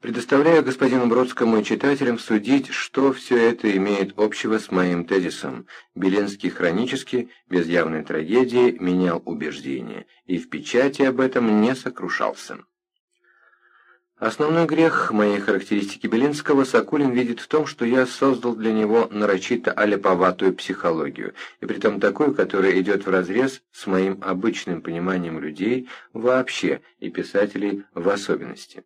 Предоставляю господину Бродскому и читателям судить, что все это имеет общего с моим тезисом. Беленский хронически, без явной трагедии, менял убеждения, и в печати об этом не сокрушался. Основной грех моей характеристики Белинского Сокулин видит в том, что я создал для него нарочито аляповатую психологию, и притом такую, которая идет вразрез с моим обычным пониманием людей вообще и писателей в особенности.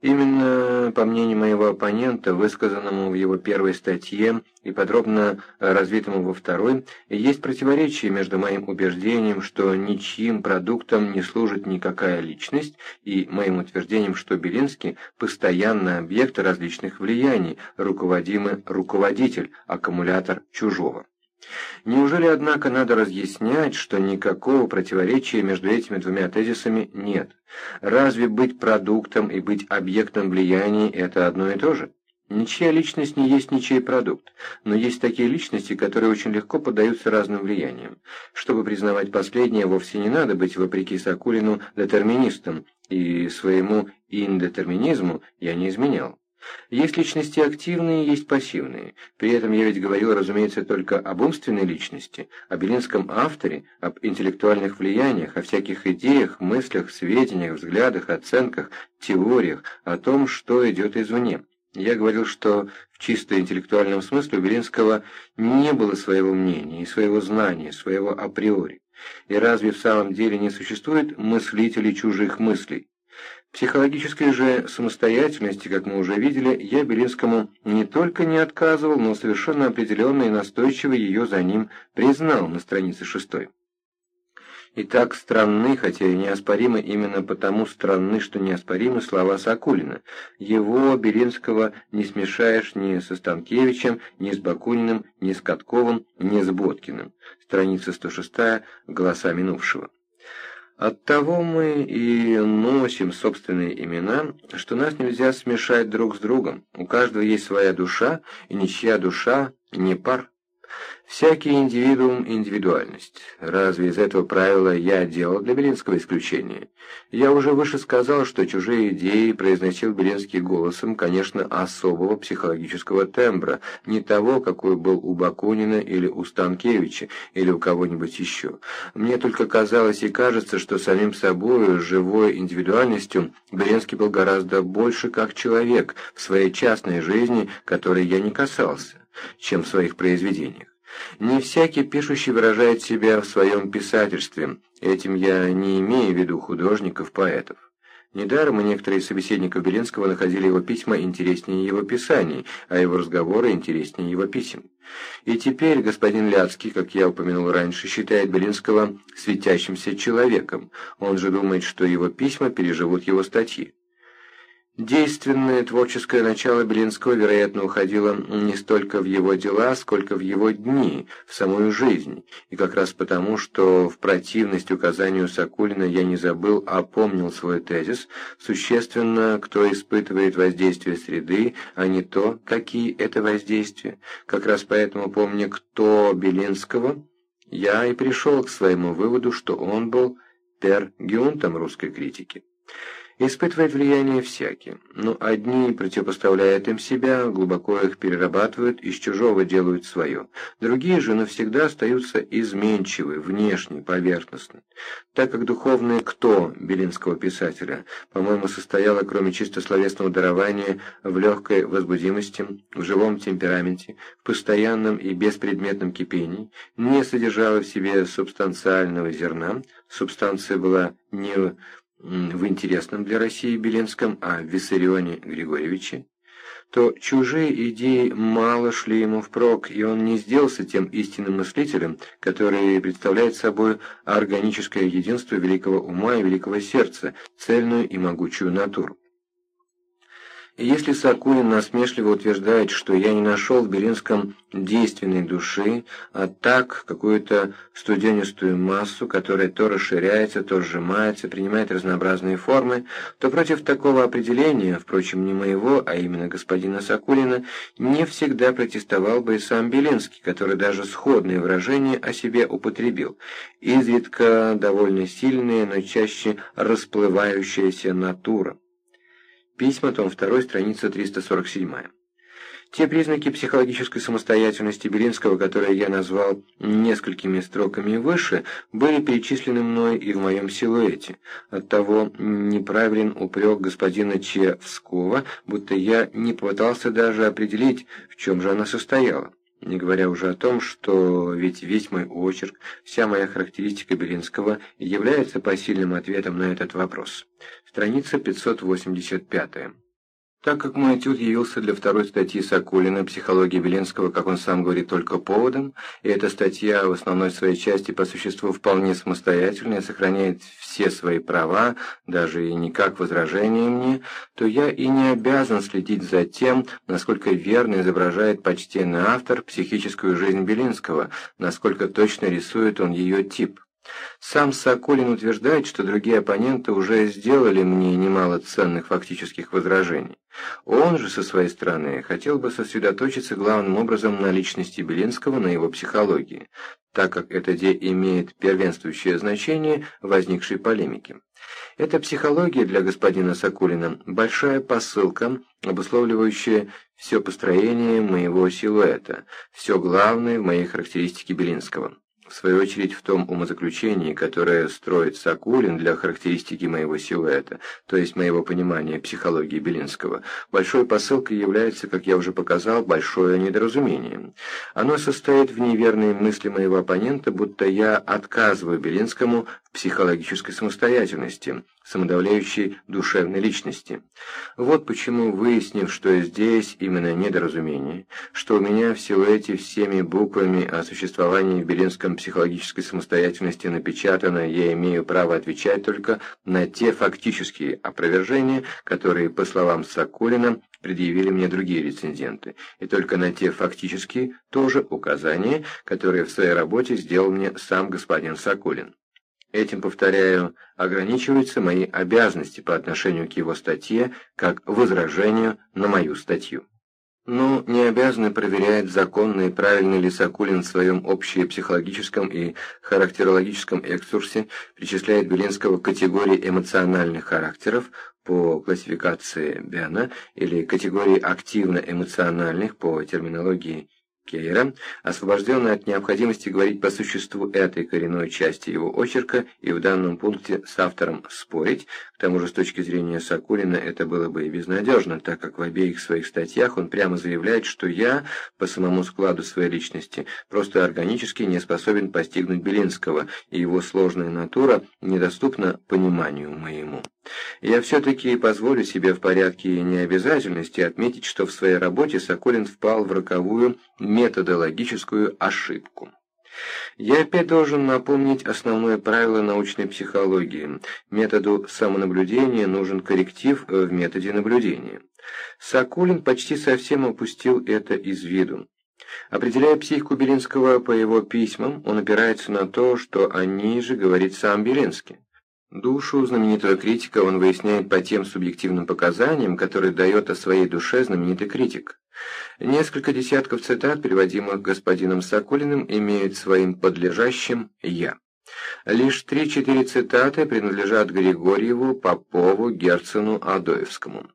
Именно, по мнению моего оппонента, высказанному в его первой статье и подробно развитому во второй, есть противоречие между моим убеждением, что ничьим продуктом не служит никакая личность, и моим утверждением, что Белинский – постоянный объект различных влияний, руководимый руководитель, аккумулятор чужого. Неужели, однако, надо разъяснять, что никакого противоречия между этими двумя тезисами нет? Разве быть продуктом и быть объектом влияния – это одно и то же? Ничья личность не есть ничей продукт, но есть такие личности, которые очень легко поддаются разным влияниям. Чтобы признавать последнее, вовсе не надо быть, вопреки Сакулину, детерминистом, и своему индетерминизму я не изменял. Есть личности активные, есть пассивные. При этом я ведь говорил, разумеется, только об умственной личности, о белинском авторе, об интеллектуальных влияниях, о всяких идеях, мыслях, сведениях, взглядах, оценках, теориях, о том, что идет извне. Я говорил, что в чисто интеллектуальном смысле у Белинского не было своего мнения и своего знания, своего априори. И разве в самом деле не существует мыслителей чужих мыслей? Психологической же самостоятельности, как мы уже видели, я Белинскому не только не отказывал, но совершенно определенно и настойчиво ее за ним признал на странице шестой. И так странны, хотя и неоспоримы именно потому странны, что неоспоримы слова Сакулина. Его, Белинского, не смешаешь ни со Станкевичем, ни с Бакуниным, ни с Катковым, ни с Боткиным. Страница 106, голоса минувшего. Оттого мы и носим собственные имена, что нас нельзя смешать друг с другом. У каждого есть своя душа, и ничья душа не пар. Всякий индивидуум – индивидуальность. Разве из этого правила я делал для Белинского исключение? Я уже выше сказал, что чужие идеи произносил Белинский голосом, конечно, особого психологического тембра, не того, какой был у Бакунина или у Станкевича, или у кого-нибудь еще. Мне только казалось и кажется, что самим собой, живой индивидуальностью, Белинский был гораздо больше как человек в своей частной жизни, которой я не касался, чем в своих произведениях. Не всякий пишущий выражает себя в своем писательстве, этим я не имею в виду художников-поэтов. Недаром и некоторые собеседники Белинского находили его письма интереснее его писаний, а его разговоры интереснее его писем. И теперь господин Ляцкий, как я упомянул раньше, считает Белинского светящимся человеком. Он же думает, что его письма переживут его статьи. Действенное творческое начало Белинского, вероятно, уходило не столько в его дела, сколько в его дни, в самую жизнь, и как раз потому, что в противность указанию Сокулина я не забыл, а помнил свой тезис, существенно, кто испытывает воздействие среды, а не то, какие это воздействия. Как раз поэтому, помня, кто Белинского, я и пришел к своему выводу, что он был пергюнтом русской критики. Испытывает влияние всякий, но одни противопоставляют им себя, глубоко их перерабатывают, из чужого делают свое. Другие же навсегда остаются изменчивы, внешне, поверхностны. Так как духовное «кто» белинского писателя, по-моему, состояло, кроме чисто словесного дарования, в легкой возбудимости, в живом темпераменте, в постоянном и беспредметном кипении, не содержало в себе субстанциального зерна, субстанция была не в интересном для России Белинском, а Виссарионе Григорьевиче, то чужие идеи мало шли ему впрок, и он не сделался тем истинным мыслителем, который представляет собой органическое единство великого ума и великого сердца, цельную и могучую натуру. И если Сакулин насмешливо утверждает, что я не нашел в Белинском действенной души, а так какую-то студенистую массу, которая то расширяется, то сжимается, принимает разнообразные формы, то против такого определения, впрочем, не моего, а именно господина Сакулина, не всегда протестовал бы и сам Белинский, который даже сходные выражения о себе употребил, изредка довольно сильные, но чаще расплывающаяся натура. Письма, том 2, страница 347. Те признаки психологической самостоятельности Белинского, которые я назвал несколькими строками выше, были перечислены мной и в моем силуэте. Оттого неправилен упрек господина Чевского, будто я не попытался даже определить, в чем же она состояла. Не говоря уже о том, что ведь весь мой очерк, вся моя характеристика Белинского является посильным ответом на этот вопрос. Страница 585. Так как мой этюд явился для второй статьи Сокулина «Психология Белинского», как он сам говорит, только поводом, и эта статья в основной своей части по существу вполне самостоятельная, сохраняет все свои права, даже и не как возражение мне, то я и не обязан следить за тем, насколько верно изображает почтенный автор психическую жизнь Белинского, насколько точно рисует он ее тип. Сам Соколин утверждает, что другие оппоненты уже сделали мне немало ценных фактических возражений. Он же, со своей стороны, хотел бы сосредоточиться главным образом на личности Белинского, на его психологии, так как это де имеет первенствующее значение возникшей полемики. Эта психология для господина Сокулина – большая посылка, обусловливающая все построение моего силуэта, все главное в моей характеристике Белинского. В свою очередь, в том умозаключении, которое строит Сокулин для характеристики моего силуэта, то есть моего понимания психологии Белинского, большой посылкой является, как я уже показал, большое недоразумение. Оно состоит в неверной мысли моего оппонента, будто я отказываю Белинскому психологической самостоятельности, самодавляющей душевной личности. Вот почему, выяснив, что здесь именно недоразумение, что у меня в силуэте всеми буквами о существовании в Белинском психологической самостоятельности напечатано, я имею право отвечать только на те фактические опровержения, которые, по словам Соколина, предъявили мне другие рецензенты, и только на те фактические тоже указания, которые в своей работе сделал мне сам господин Соколин. Этим, повторяю, ограничиваются мои обязанности по отношению к его статье как возражению на мою статью. Но не обязаны проверять, законно и правильно ли Сокулин в своем общепсихологическом и характерологическом экскурсе причисляет Белинского к категории эмоциональных характеров по классификации Бена или категории активно-эмоциональных по терминологии Кейра, освобожденный от необходимости говорить по существу этой коренной части его очерка и в данном пункте с автором спорить, к тому же с точки зрения Сокулина это было бы и безнадежно, так как в обеих своих статьях он прямо заявляет, что я, по самому складу своей личности, просто органически не способен постигнуть Белинского, и его сложная натура недоступна пониманию моему. Я все-таки позволю себе в порядке необязательности отметить, что в своей работе Соколин впал в роковую методологическую ошибку. Я опять должен напомнить основное правило научной психологии. Методу самонаблюдения нужен корректив в методе наблюдения. Соколин почти совсем опустил это из виду. Определяя психику Белинского по его письмам, он опирается на то, что о ней же говорит сам Белинский. Душу знаменитого критика он выясняет по тем субъективным показаниям, которые дает о своей душе знаменитый критик. Несколько десятков цитат, переводимых господином Соколиным, имеют своим подлежащим «я». Лишь три-четыре цитаты принадлежат Григорьеву, Попову, Герцену, Адоевскому.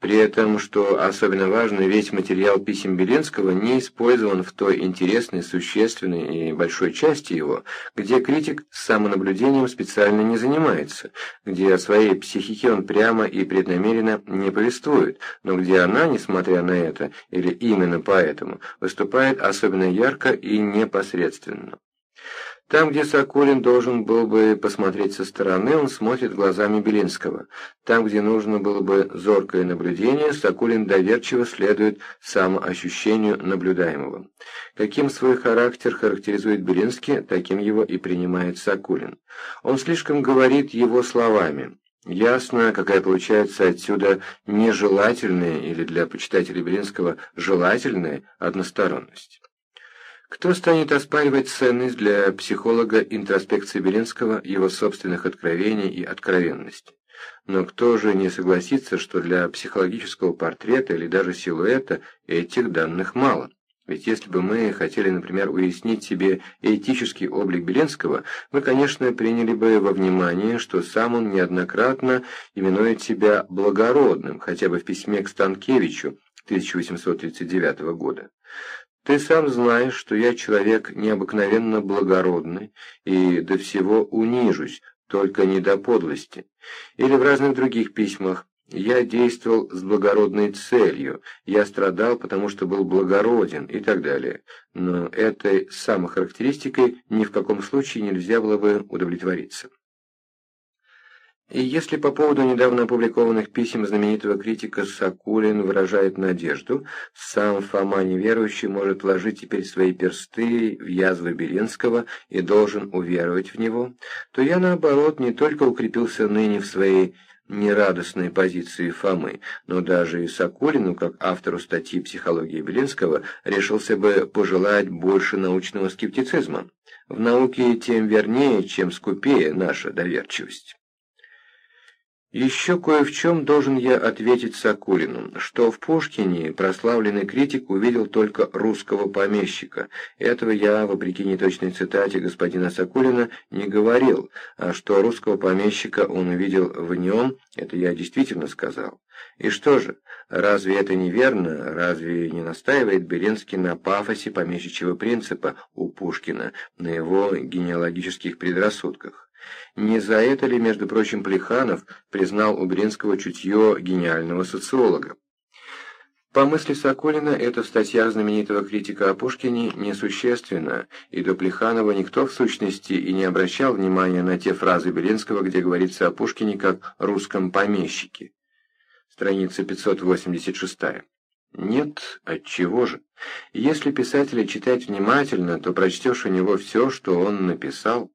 При этом, что особенно важно, весь материал писем Беленского не использован в той интересной, существенной и большой части его, где критик самонаблюдением специально не занимается, где о своей психике он прямо и преднамеренно не повествует, но где она, несмотря на это, или именно поэтому, выступает особенно ярко и непосредственно. Там, где Соколин должен был бы посмотреть со стороны, он смотрит глазами Белинского. Там, где нужно было бы зоркое наблюдение, Соколин доверчиво следует самоощущению наблюдаемого. Каким свой характер характеризует Белинский, таким его и принимает Соколин. Он слишком говорит его словами. Ясно, какая получается отсюда нежелательная или для почитателей Белинского желательная односторонность. Кто станет оспаривать ценность для психолога интроспекции Белинского, его собственных откровений и откровенности? Но кто же не согласится, что для психологического портрета или даже силуэта этих данных мало? Ведь если бы мы хотели, например, уяснить себе этический облик Беленского, мы, конечно, приняли бы во внимание, что сам он неоднократно именует себя благородным, хотя бы в письме к Станкевичу 1839 года. Ты сам знаешь, что я человек необыкновенно благородный и до всего унижусь, только не до подлости. Или в разных других письмах я действовал с благородной целью, я страдал, потому что был благороден и так далее. Но этой самохарактеристикой ни в каком случае нельзя было бы удовлетвориться. И если по поводу недавно опубликованных писем знаменитого критика Сакулин выражает надежду, сам Фома неверующий может вложить теперь свои персты в язвы Белинского и должен уверовать в него, то я, наоборот, не только укрепился ныне в своей нерадостной позиции Фомы, но даже и Соколину, как автору статьи «Психология Белинского», решился бы пожелать больше научного скептицизма. В науке тем вернее, чем скупее наша доверчивость. Еще кое в чем должен я ответить Сокулину, что в Пушкине прославленный критик увидел только русского помещика. Этого я, вопреки неточной цитате господина Сокулина, не говорил, а что русского помещика он увидел в нем, это я действительно сказал. И что же, разве это неверно, разве не настаивает Беренский на пафосе помещичьего принципа у Пушкина, на его генеалогических предрассудках? Не за это ли, между прочим, Плеханов признал у Бринского чутье гениального социолога? По мысли Соколина, эта статья знаменитого критика о Пушкине несущественна, и до Плеханова никто в сущности и не обращал внимания на те фразы Белинского, где говорится о Пушкине как «русском помещике». Страница 586. Нет, отчего же? Если писателя читать внимательно, то прочтешь у него все, что он написал.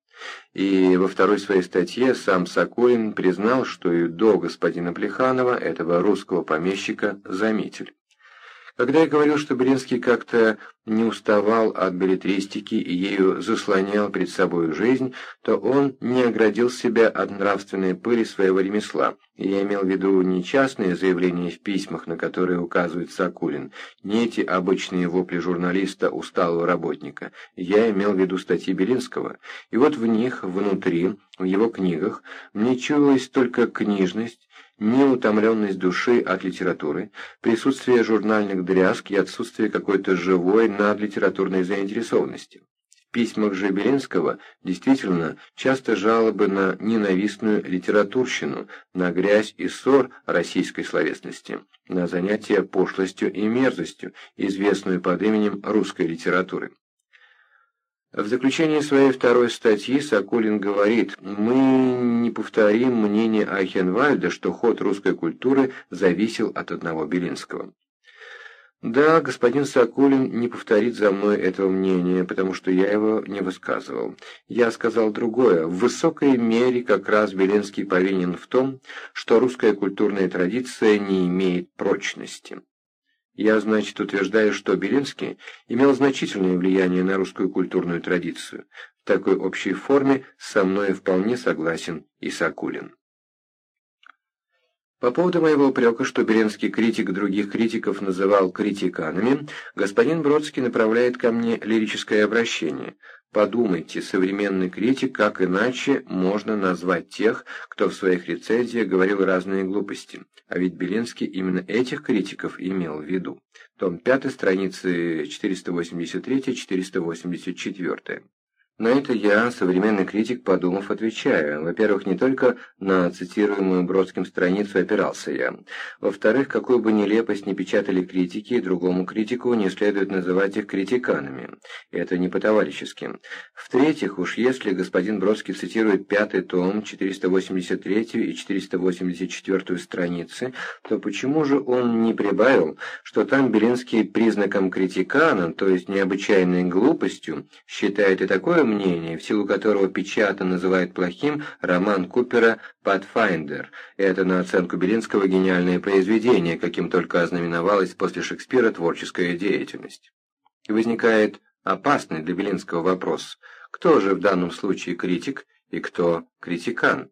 И во второй своей статье сам Соколин признал, что и до господина Плеханова, этого русского помещика, заметили. Когда я говорил, что Белинский как-то не уставал от билетристики и ею заслонял перед собой жизнь, то он не оградил себя от нравственной пыли своего ремесла. И я имел в виду не частные заявления в письмах, на которые указывает Сакулин, не эти обычные вопли журналиста усталого работника. Я имел в виду статьи Белинского. И вот в них, внутри, в его книгах, мне чуялась только книжность, неутомленность души от литературы, присутствие журнальных дрязг и отсутствие какой-то живой надлитературной заинтересованности. В письмах же Белинского действительно часто жалобы на ненавистную литературщину, на грязь и ссор российской словесности, на занятия пошлостью и мерзостью, известную под именем русской литературы. В заключении своей второй статьи Соколин говорит, «Мы не повторим мнение Айхенвальда, что ход русской культуры зависел от одного Белинского». Да, господин Соколин не повторит за мной этого мнения, потому что я его не высказывал. Я сказал другое. В высокой мере как раз Белинский повинен в том, что русская культурная традиция не имеет прочности. Я, значит, утверждаю, что Белинский имел значительное влияние на русскую культурную традицию. В такой общей форме со мной вполне согласен и Сакулин. По поводу моего упрека, что Белинский критик других критиков называл критиканами, господин Бродский направляет ко мне лирическое обращение. Подумайте, современный критик, как иначе можно назвать тех, кто в своих рецензиях говорил разные глупости. А ведь Белинский именно этих критиков имел в виду. Том 5, страницы 483-484. На это я, современный критик, подумав, отвечаю. Во-первых, не только на цитируемую Бродским страницу опирался я. Во-вторых, какую бы нелепость не печатали критики, другому критику не следует называть их критиканами. Это не по-товарищески. В-третьих, уж если господин Бродский цитирует пятый том, 483 и 484 страницы, то почему же он не прибавил, что там Белинский признаком критикана, то есть необычайной глупостью, считает и такое мнение, в силу которого печата называет плохим роман Купера «Pathfinder». Это на оценку Белинского гениальное произведение, каким только ознаменовалась после Шекспира творческая деятельность. И возникает опасный для Белинского вопрос, кто же в данном случае критик и кто критикан?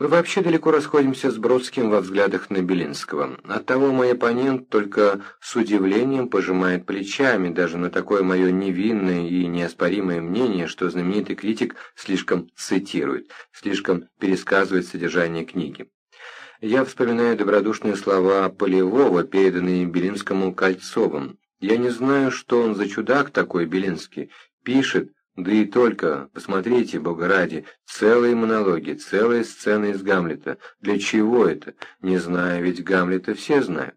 Мы вообще далеко расходимся с Бродским во взглядах на Белинского. Оттого мой оппонент только с удивлением пожимает плечами даже на такое мое невинное и неоспоримое мнение, что знаменитый критик слишком цитирует, слишком пересказывает содержание книги. Я вспоминаю добродушные слова Полевого, переданные Белинскому Кольцовым. Я не знаю, что он за чудак такой, Белинский. Пишет, да и только, посмотрите, бога ради, целые монологи, целые сцены из Гамлета. Для чего это? Не знаю, ведь Гамлета все знают.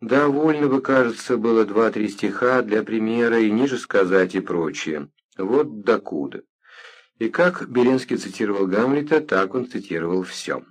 Довольно бы, кажется, было два-три стиха для примера и ниже сказать и прочее. Вот докуда. И как Белинский цитировал Гамлета, так он цитировал все.